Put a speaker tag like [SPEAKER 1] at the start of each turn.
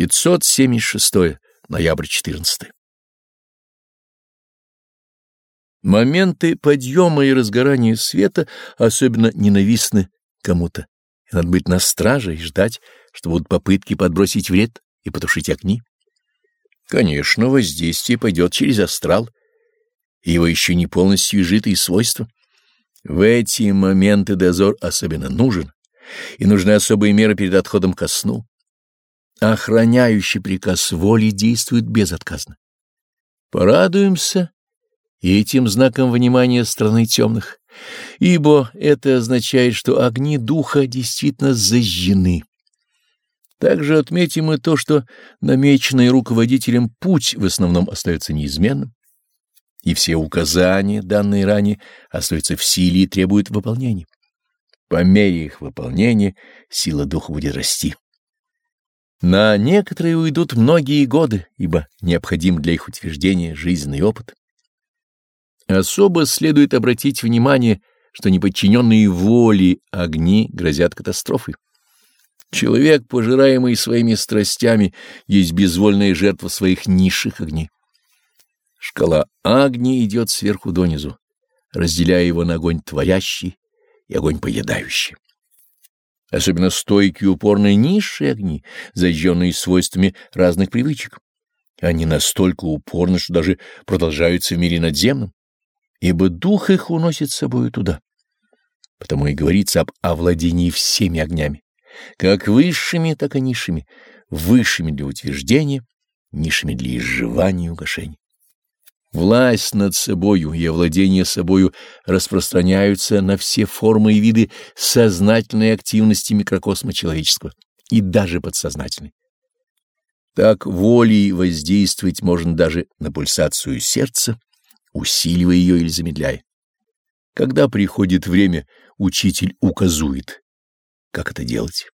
[SPEAKER 1] 576. Ноябрь 14. Моменты подъема и разгорания света особенно ненавистны кому-то. Надо быть на страже и ждать, что будут попытки подбросить вред и потушить огни. Конечно, воздействие пойдет через астрал, его еще не полностью изжитые свойства. В эти моменты дозор особенно нужен, и нужны особые меры перед отходом ко сну. Охраняющий приказ воли действует безотказно. Порадуемся этим знаком внимания страны темных, ибо это означает, что огни духа действительно зажжены. Также отметим и то, что намеченный руководителем путь в основном остается неизменным, и все указания, данные ранее, остаются в силе и требуют выполнения. По мере их выполнения сила духа будет расти. На некоторые уйдут многие годы, ибо необходим для их утверждения жизненный опыт. Особо следует обратить внимание, что неподчиненные воле огни грозят катастрофой. Человек, пожираемый своими страстями, есть безвольная жертва своих низших огней. Шкала огня идет сверху донизу, разделяя его на огонь творящий и огонь поедающий. Особенно стойкие упорные низшие огни, зажженные свойствами разных привычек. Они настолько упорны, что даже продолжаются в мире надземном, ибо дух их уносит с собой туда. Потому и говорится об овладении всеми огнями, как высшими, так и низшими, высшими для утверждения, низшими для изживания и угошения. Власть над собою и овладение собою распространяются на все формы и виды сознательной активности микрокосма человеческого и даже подсознательной. Так волей воздействовать можно даже на пульсацию сердца, усиливая ее или замедляя. Когда приходит время, учитель указует, как это делать.